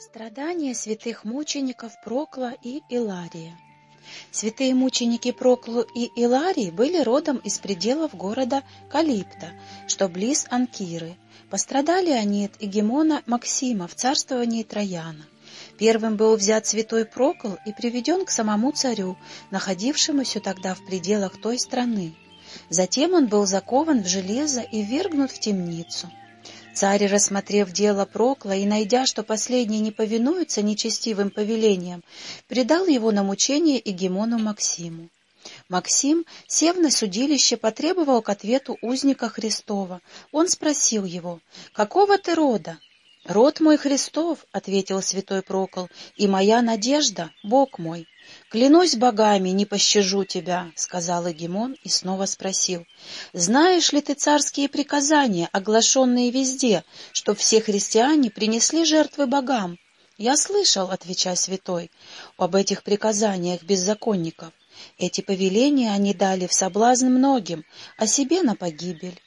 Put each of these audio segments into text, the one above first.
Страдания святых мучеников Прокла и Илария Святые мученики Проклу и Иларий были родом из пределов города Калипта, что близ Анкиры. Пострадали они от Эгемона Максима в царствовании Трояна. Первым был взят святой Прокл и приведен к самому царю, находившемуся тогда в пределах той страны. Затем он был закован в железо и ввергнут в темницу. Царь, рассмотрев дело Прокла и найдя, что последний не повинуется нечестивым повелениям, предал его на мучение Егемону Максиму. Максим, сев на судилище, потребовал к ответу узника Христова. Он спросил его, «Какого ты рода?» «Род мой Христов», — ответил святой Прокол, — «и моя надежда — Бог мой». «Клянусь богами, не пощажу тебя», — сказал Эгемон и снова спросил. «Знаешь ли ты царские приказания, оглашенные везде, что все христиане принесли жертвы богам?» «Я слышал», — отвечая святой, — «об этих приказаниях беззаконников. Эти повеления они дали в соблазн многим, а себе на погибель».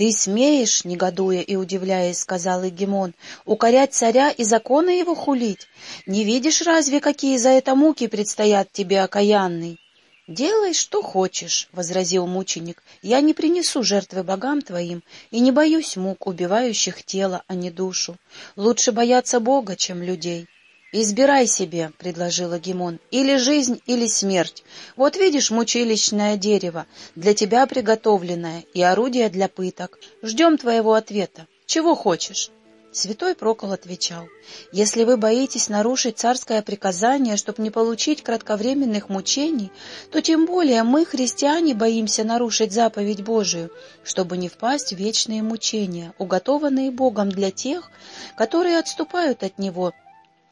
«Ты смеешь, — негодуя и удивляясь, — сказал Эгемон, — укорять царя и законы его хулить? Не видишь разве, какие за это муки предстоят тебе, окаянный?» «Делай, что хочешь», — возразил мученик. «Я не принесу жертвы богам твоим и не боюсь мук, убивающих тело, а не душу. Лучше бояться Бога, чем людей». «Избирай себе», — предложила Гимон, — «или жизнь, или смерть. Вот видишь мучилищное дерево, для тебя приготовленное, и орудие для пыток. Ждем твоего ответа. Чего хочешь?» Святой Прокол отвечал, «Если вы боитесь нарушить царское приказание, чтобы не получить кратковременных мучений, то тем более мы, христиане, боимся нарушить заповедь Божию, чтобы не впасть в вечные мучения, уготованные Богом для тех, которые отступают от Него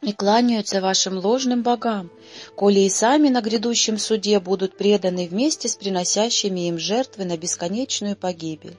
и кланяются вашим ложным богам, коли и сами на грядущем суде будут преданы вместе с приносящими им жертвы на бесконечную погибель.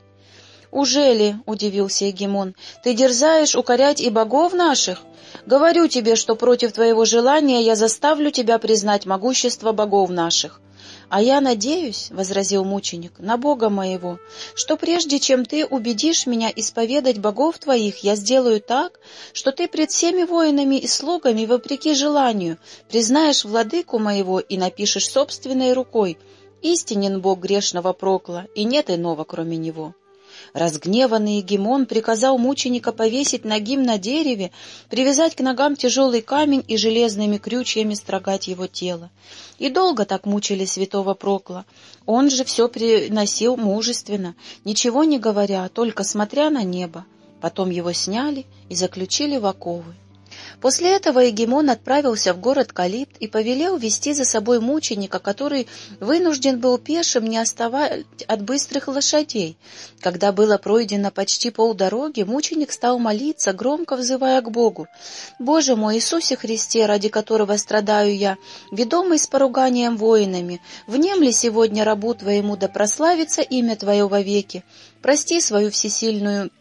«Ужели, — удивился Егемон, — ты дерзаешь укорять и богов наших? Говорю тебе, что против твоего желания я заставлю тебя признать могущество богов наших. «А я надеюсь, — возразил мученик, — на Бога моего, что прежде чем ты убедишь меня исповедать богов твоих, я сделаю так, что ты пред всеми воинами и слугами, вопреки желанию, признаешь владыку моего и напишешь собственной рукой, истинен Бог грешного прокла, и нет иного, кроме него». Разгневанный Егемон приказал мученика повесить ногим на дереве, привязать к ногам тяжелый камень и железными крючьями строгать его тело. И долго так мучили святого Прокла. Он же все приносил мужественно, ничего не говоря, только смотря на небо. Потом его сняли и заключили в оковы. После этого Егемон отправился в город Калипт и повелел вести за собой мученика, который вынужден был пешим не отставать от быстрых лошадей. Когда было пройдено почти полдороги, мученик стал молиться, громко взывая к Богу. «Боже мой, Иисусе Христе, ради которого страдаю я, ведомый с поруганием воинами, внемли сегодня рабу Твоему, да прославится имя Твое вовеки. Прости свою всесильную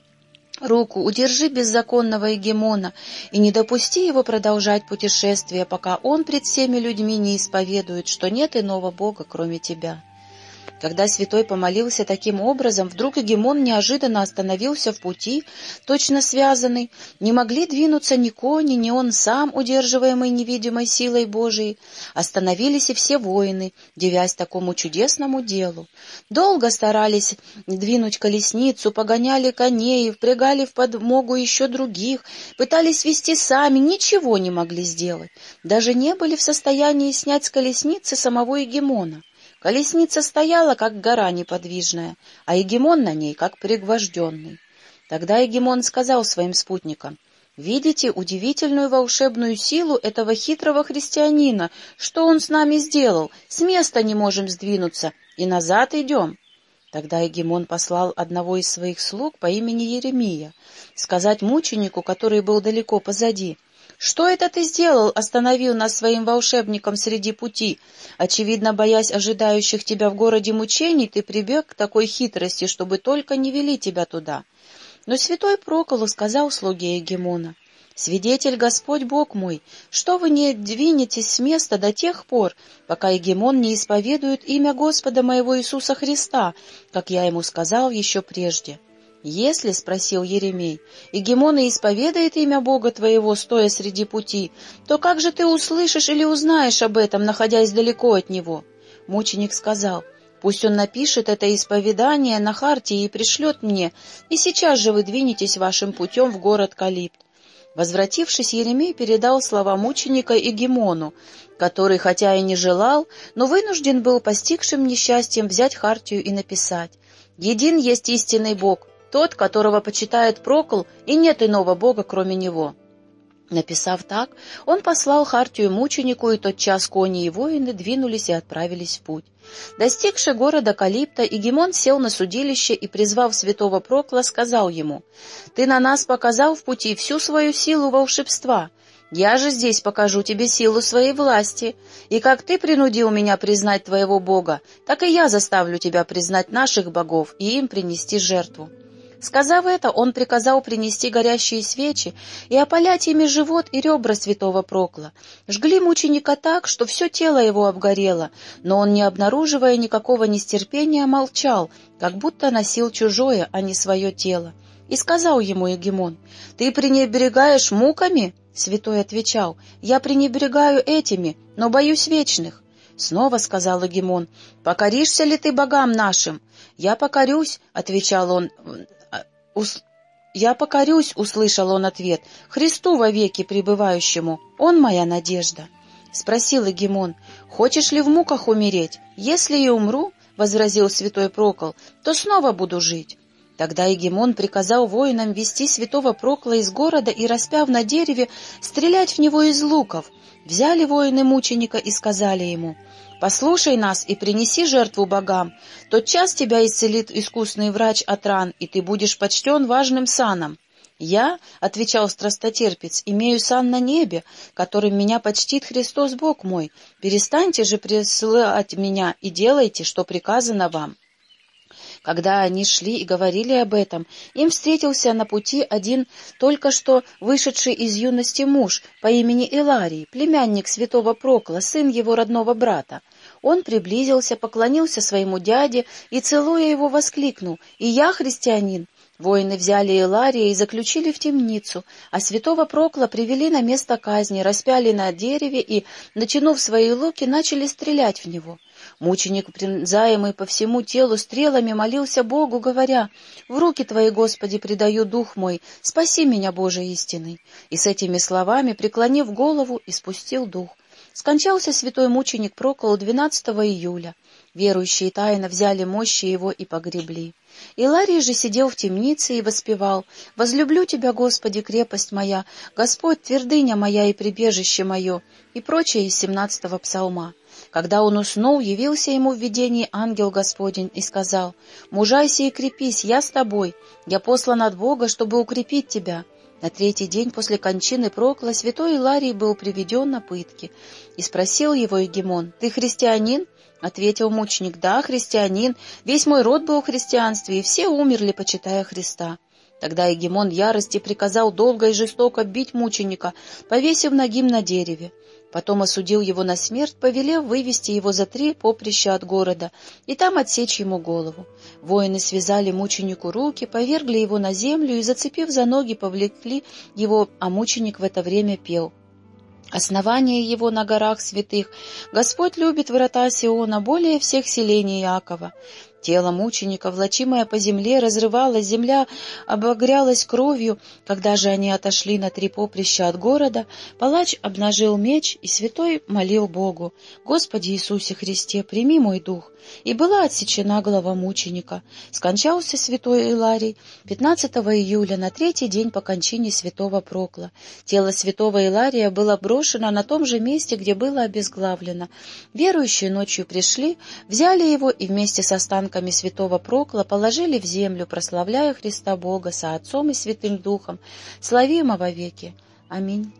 руку, удержи беззаконного егемона и не допусти его продолжать путешествие, пока он пред всеми людьми не исповедует, что нет иного Бога, кроме тебя. Когда святой помолился таким образом, вдруг Эгемон неожиданно остановился в пути, точно связанный. Не могли двинуться ни кони, ни он сам, удерживаемый невидимой силой Божией. Остановились и все воины, девясь такому чудесному делу. Долго старались двинуть колесницу, погоняли коней, впрягали в подмогу еще других, пытались вести сами, ничего не могли сделать. Даже не были в состоянии снять с колесницы самого Егемона. Колесница стояла, как гора неподвижная, а Егемон на ней, как пригвожденный. Тогда Егемон сказал своим спутникам, «Видите удивительную волшебную силу этого хитрого христианина? Что он с нами сделал? С места не можем сдвинуться, и назад идем». Тогда Егемон послал одного из своих слуг по имени Еремия сказать мученику, который был далеко позади, «Что это ты сделал, остановил нас своим волшебником среди пути? Очевидно, боясь ожидающих тебя в городе мучений, ты прибег к такой хитрости, чтобы только не вели тебя туда». Но святой Проколу сказал слуге Егемона, «Свидетель Господь Бог мой, что вы не двинетесь с места до тех пор, пока Егемон не исповедует имя Господа моего Иисуса Христа, как я ему сказал еще прежде». «Если, — спросил Еремей, — Егемон и исповедает имя Бога твоего, стоя среди пути, то как же ты услышишь или узнаешь об этом, находясь далеко от него?» Мученик сказал, «Пусть он напишет это исповедание на хартии и пришлет мне, и сейчас же вы двинетесь вашим путем в город Калипт. Возвратившись, Еремей передал слова мученика Егемону, который, хотя и не желал, но вынужден был постигшим несчастьем взять хартию и написать «Един есть истинный Бог, тот, которого почитает Прокол, и нет иного Бога, кроме него». Написав так, он послал Хартию мученику, и тотчас кони и воины двинулись и отправились в путь. Достигши города Калипта, Игемон сел на судилище и, призвав святого Прокла, сказал ему, «Ты на нас показал в пути всю свою силу волшебства. Я же здесь покажу тебе силу своей власти, и как ты принудил меня признать твоего Бога, так и я заставлю тебя признать наших богов и им принести жертву». Сказав это, он приказал принести горящие свечи и опалять ими живот и ребра святого Прокла. Жгли мученика так, что все тело его обгорело, но он, не обнаруживая никакого нестерпения, молчал, как будто носил чужое, а не свое тело. И сказал ему Егемон, «Ты пренебрегаешь муками?» Святой отвечал, «Я пренебрегаю этими, но боюсь вечных». Снова сказал Егемон, «Покоришься ли ты богам нашим?» «Я покорюсь», — отвечал он, Ус... «Я покорюсь», — услышал он ответ, — «Христу вовеки пребывающему, Он моя надежда». Спросил Эгемон, «Хочешь ли в муках умереть? Если и умру, — возразил святой Прокол, — то снова буду жить». Тогда Егемон приказал воинам вести святого Прокла из города и, распяв на дереве, стрелять в него из луков. Взяли воины мученика и сказали ему, Послушай нас и принеси жертву богам. Тот час тебя исцелит искусный врач от ран, и ты будешь почтен важным саном. «Я, — отвечал страстотерпец, — имею сан на небе, которым меня почтит Христос Бог мой. Перестаньте же присылать меня и делайте, что приказано вам». Когда они шли и говорили об этом, им встретился на пути один только что вышедший из юности муж по имени Иларий, племянник святого Прокла, сын его родного брата. Он приблизился, поклонился своему дяде и, целуя его, воскликнул «И я христианин!» Воины взяли Илария и заключили в темницу, а святого Прокла привели на место казни, распяли на дереве и, натянув свои луки, начали стрелять в него. Мученик, принзаемый по всему телу стрелами, молился Богу, говоря, «В руки Твои, Господи, предаю дух мой, спаси меня, Боже истинный!» И с этими словами, преклонив голову, испустил дух. Скончался святой мученик Прокол 12 июля. Верующие тайно взяли мощи его и погребли. Иларий же сидел в темнице и воспевал «Возлюблю тебя, Господи, крепость моя, Господь, твердыня моя и прибежище мое» и прочее из семнадцатого псалма. Когда он уснул, явился ему в видении ангел Господень и сказал «Мужайся и крепись, я с тобой, я послан от Бога, чтобы укрепить тебя». На третий день после кончины Прокла святой Иларий был приведен на пытки. И спросил его Егемон, «Ты христианин?» Ответил мученик, «Да, христианин, весь мой род был в христианстве, и все умерли, почитая Христа». Тогда Егемон ярости приказал долго и жестоко бить мученика, повесив ногим на дереве. Потом осудил его на смерть, повелев вывести его за три поприща от города и там отсечь ему голову. Воины связали мученику руки, повергли его на землю и, зацепив за ноги, повлекли его, а мученик в это время пел. Основание его на горах святых. Господь любит врата Сиона более всех селений Иакова. Тело мученика, влачимое по земле, разрывалось, земля обогрялась кровью. Когда же они отошли на три поприща от города, палач обнажил меч, и святой молил Богу, «Господи Иисусе Христе, прими мой дух». И была отсечена голова мученика. Скончался святой Иларий 15 июля, на третий день по кончине святого Прокла. Тело святого Илария было брошено на том же месте, где было обезглавлено. Верующие ночью пришли, взяли его и вместе с останками святого Прокла положили в землю, прославляя Христа Бога со Отцом и Святым Духом, славимо веки. Аминь.